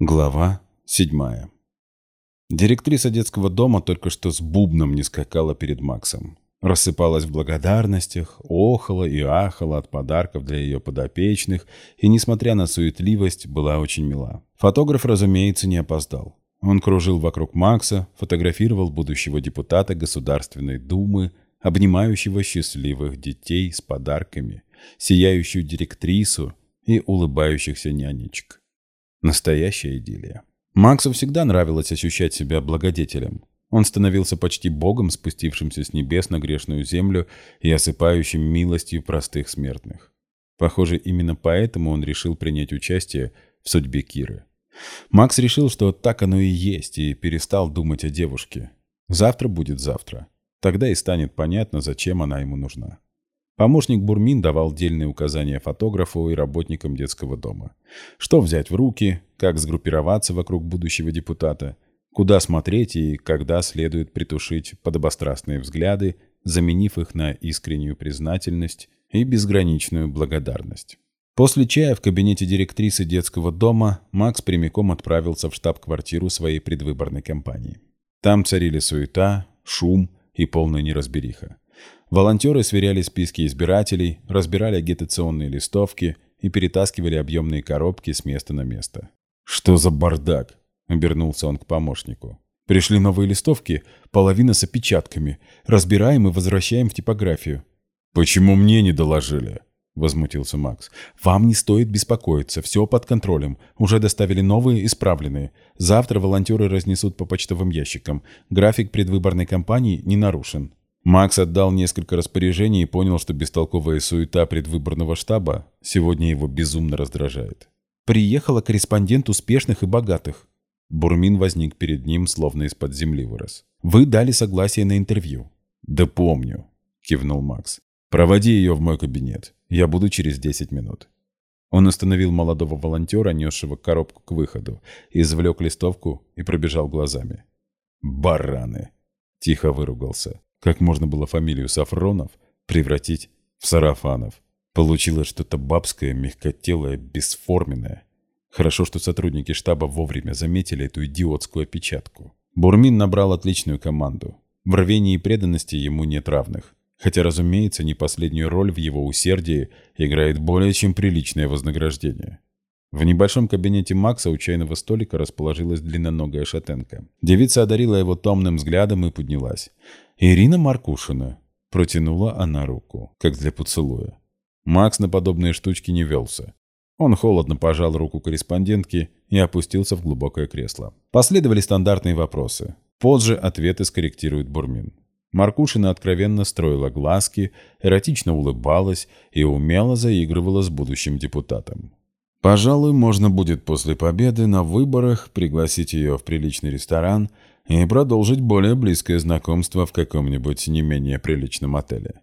Глава седьмая. Директриса детского дома только что с бубном не скакала перед Максом. Рассыпалась в благодарностях, охала и ахала от подарков для ее подопечных и, несмотря на суетливость, была очень мила. Фотограф, разумеется, не опоздал. Он кружил вокруг Макса, фотографировал будущего депутата Государственной Думы, обнимающего счастливых детей с подарками, сияющую директрису и улыбающихся нянечек. Настоящая идиллия. Максу всегда нравилось ощущать себя благодетелем. Он становился почти богом, спустившимся с небес на грешную землю и осыпающим милостью простых смертных. Похоже, именно поэтому он решил принять участие в судьбе Киры. Макс решил, что так оно и есть, и перестал думать о девушке. Завтра будет завтра. Тогда и станет понятно, зачем она ему нужна. Помощник Бурмин давал дельные указания фотографу и работникам детского дома. Что взять в руки, как сгруппироваться вокруг будущего депутата, куда смотреть и когда следует притушить подобострастные взгляды, заменив их на искреннюю признательность и безграничную благодарность. После чая в кабинете директрисы детского дома Макс прямиком отправился в штаб-квартиру своей предвыборной кампании. Там царили суета, шум и полная неразбериха. Волонтеры сверяли списки избирателей, разбирали агитационные листовки и перетаскивали объемные коробки с места на место. «Что за бардак?» – обернулся он к помощнику. «Пришли новые листовки, половина с опечатками. Разбираем и возвращаем в типографию». «Почему мне не доложили?» – возмутился Макс. «Вам не стоит беспокоиться, все под контролем. Уже доставили новые, исправленные. Завтра волонтеры разнесут по почтовым ящикам. График предвыборной кампании не нарушен». Макс отдал несколько распоряжений и понял, что бестолковая суета предвыборного штаба сегодня его безумно раздражает. «Приехала корреспондент успешных и богатых». Бурмин возник перед ним, словно из-под земли вырос. «Вы дали согласие на интервью». «Да помню», — кивнул Макс. «Проводи ее в мой кабинет. Я буду через 10 минут». Он остановил молодого волонтера, несшего коробку к выходу, извлек листовку и пробежал глазами. «Бараны!» — тихо выругался. Как можно было фамилию Сафронов превратить в Сарафанов? Получилось что-то бабское, мягкотелое, бесформенное. Хорошо, что сотрудники штаба вовремя заметили эту идиотскую опечатку. Бурмин набрал отличную команду. В рвении и преданности ему нет равных. Хотя, разумеется, не последнюю роль в его усердии играет более чем приличное вознаграждение. В небольшом кабинете Макса у чайного столика расположилась длинноногая шатенка. Девица одарила его томным взглядом и поднялась. «Ирина Маркушина», — протянула она руку, как для поцелуя. Макс на подобные штучки не велся. Он холодно пожал руку корреспондентки и опустился в глубокое кресло. Последовали стандартные вопросы. Позже ответы скорректирует Бурмин. Маркушина откровенно строила глазки, эротично улыбалась и умело заигрывала с будущим депутатом. Пожалуй, можно будет после победы на выборах пригласить ее в приличный ресторан и продолжить более близкое знакомство в каком-нибудь не менее приличном отеле.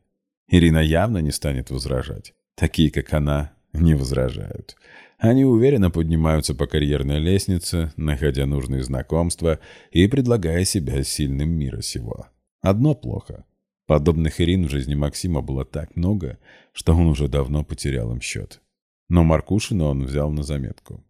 Ирина явно не станет возражать. Такие, как она, не возражают. Они уверенно поднимаются по карьерной лестнице, находя нужные знакомства и предлагая себя сильным мира сего. Одно плохо. Подобных Ирин в жизни Максима было так много, что он уже давно потерял им счет. Но Маркушину он взял на заметку.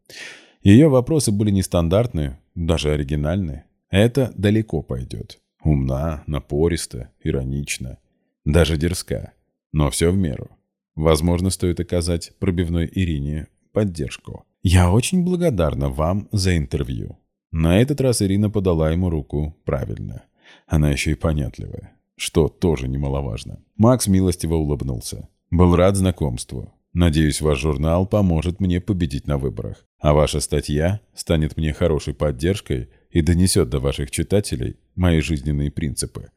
Ее вопросы были нестандартные, даже оригинальные. Это далеко пойдет. Умна, напориста, иронична, даже дерзка. Но все в меру. Возможно, стоит оказать пробивной Ирине поддержку. «Я очень благодарна вам за интервью». На этот раз Ирина подала ему руку правильно. Она еще и понятливая, что тоже немаловажно. Макс милостиво улыбнулся. «Был рад знакомству. Надеюсь, ваш журнал поможет мне победить на выборах, а ваша статья станет мне хорошей поддержкой и донесет до ваших читателей мои жизненные принципы.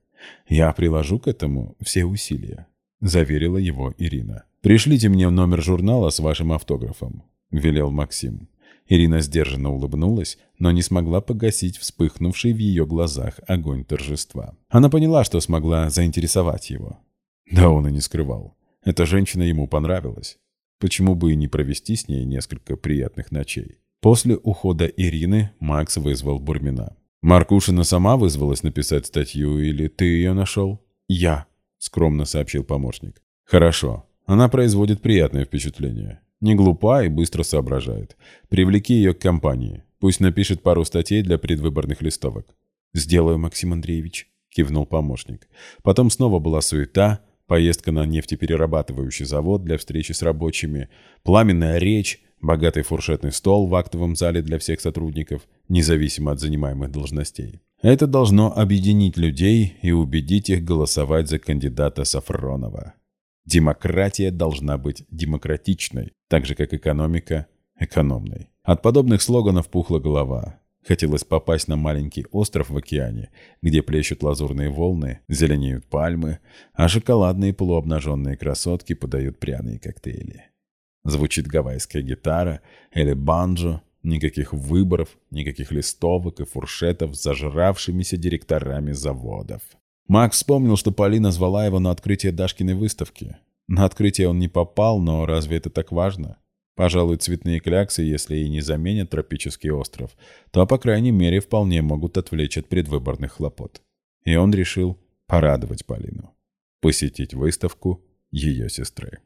Я приложу к этому все усилия», – заверила его Ирина. «Пришлите мне номер журнала с вашим автографом», – велел Максим. Ирина сдержанно улыбнулась, но не смогла погасить вспыхнувший в ее глазах огонь торжества. Она поняла, что смогла заинтересовать его. Да он и не скрывал. Эта женщина ему понравилась. Почему бы и не провести с ней несколько приятных ночей? После ухода Ирины Макс вызвал Бурмина. «Маркушина сама вызвалась написать статью, или ты ее нашел?» «Я», — скромно сообщил помощник. «Хорошо. Она производит приятное впечатление. Не глупа и быстро соображает. Привлеки ее к компании. Пусть напишет пару статей для предвыборных листовок. «Сделаю, Максим Андреевич», — кивнул помощник. Потом снова была суета, поездка на нефтеперерабатывающий завод для встречи с рабочими, пламенная речь, богатый фуршетный стол в актовом зале для всех сотрудников, независимо от занимаемых должностей. Это должно объединить людей и убедить их голосовать за кандидата Сафронова. Демократия должна быть демократичной, так же как экономика экономной. От подобных слоганов пухла голова. Хотелось попасть на маленький остров в океане, где плещут лазурные волны, зеленеют пальмы, а шоколадные полуобнаженные красотки подают пряные коктейли. Звучит гавайская гитара или банджо, никаких выборов, никаких листовок и фуршетов с зажравшимися директорами заводов. Макс вспомнил, что Полина звала его на открытие Дашкиной выставки. На открытие он не попал, но разве это так важно? Пожалуй, цветные кляксы, если и не заменят тропический остров, то, по крайней мере, вполне могут отвлечь от предвыборных хлопот. И он решил порадовать Полину. Посетить выставку ее сестры.